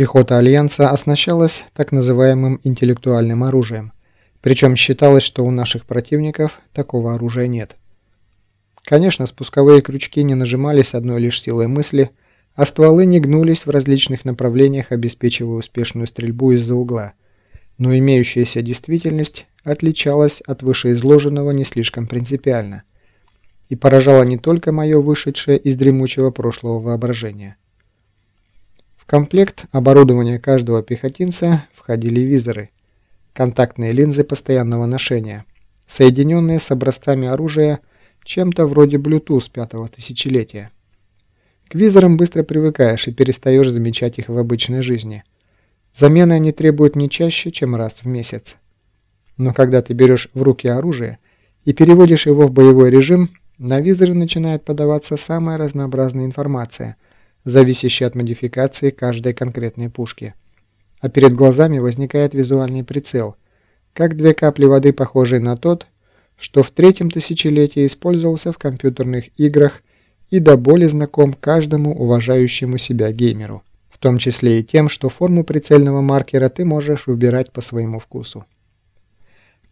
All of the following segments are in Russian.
Пехота Альянса оснащалась так называемым интеллектуальным оружием, причем считалось, что у наших противников такого оружия нет. Конечно, спусковые крючки не нажимались одной лишь силой мысли, а стволы не гнулись в различных направлениях, обеспечивая успешную стрельбу из-за угла. Но имеющаяся действительность отличалась от вышеизложенного не слишком принципиально и поражала не только мое вышедшее из дремучего прошлого воображения. Комплект оборудования каждого пехотинца входили визоры, контактные линзы постоянного ношения, соединенные с образцами оружия чем-то вроде Bluetooth пятого тысячелетия. К визорам быстро привыкаешь и перестаешь замечать их в обычной жизни. Замены они требуют не чаще, чем раз в месяц. Но когда ты берешь в руки оружие и переводишь его в боевой режим, на визоры начинает подаваться самая разнообразная информация, зависящая от модификации каждой конкретной пушки. А перед глазами возникает визуальный прицел, как две капли воды, похожие на тот, что в третьем тысячелетии использовался в компьютерных играх и до боли знаком каждому уважающему себя геймеру, в том числе и тем, что форму прицельного маркера ты можешь выбирать по своему вкусу.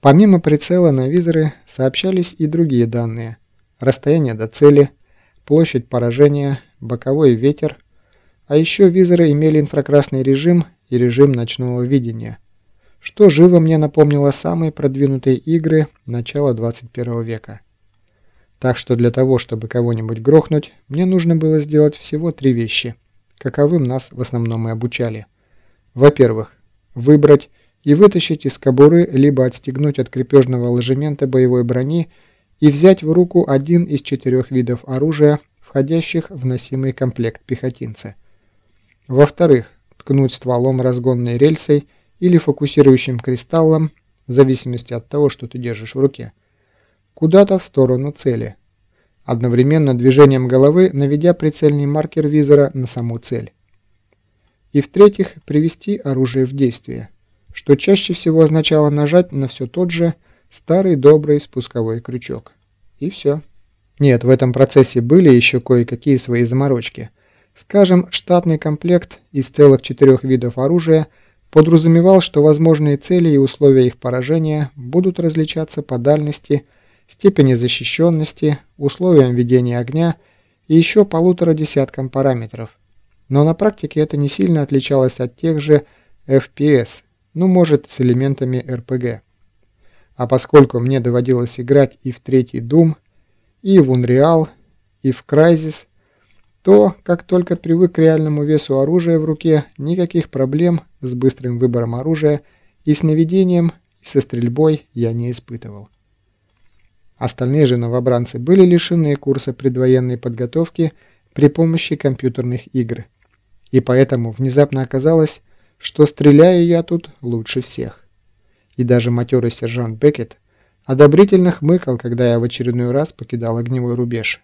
Помимо прицела на визоры сообщались и другие данные. Расстояние до цели, площадь поражения, боковой ветер, а еще визоры имели инфракрасный режим и режим ночного видения, что живо мне напомнило самые продвинутые игры начала 21 века. Так что для того, чтобы кого-нибудь грохнуть, мне нужно было сделать всего три вещи, каковым нас в основном и обучали. Во-первых, выбрать и вытащить из кобуры либо отстегнуть от крепежного ложемента боевой брони и взять в руку один из четырех видов оружия, входящих в носимый комплект пехотинца. Во-вторых, ткнуть стволом разгонной рельсой или фокусирующим кристаллом, в зависимости от того, что ты держишь в руке, куда-то в сторону цели, одновременно движением головы наведя прицельный маркер визора на саму цель. И в-третьих, привести оружие в действие – что чаще всего означало нажать на все тот же старый добрый спусковой крючок. И все. Нет, в этом процессе были еще кое-какие свои заморочки. Скажем, штатный комплект из целых четырех видов оружия подразумевал, что возможные цели и условия их поражения будут различаться по дальности, степени защищенности, условиям ведения огня и еще полутора десяткам параметров. Но на практике это не сильно отличалось от тех же FPS, ну, может, с элементами РПГ. А поскольку мне доводилось играть и в третий Doom, и в Unreal, и в Crysis, то, как только привык к реальному весу оружия в руке, никаких проблем с быстрым выбором оружия и с наведением, и со стрельбой я не испытывал. Остальные же новобранцы были лишены курса предвоенной подготовки при помощи компьютерных игр. И поэтому внезапно оказалось, что стреляю я тут лучше всех. И даже матерый сержант Беккет одобрительно хмыкал, когда я в очередной раз покидал огневой рубеж.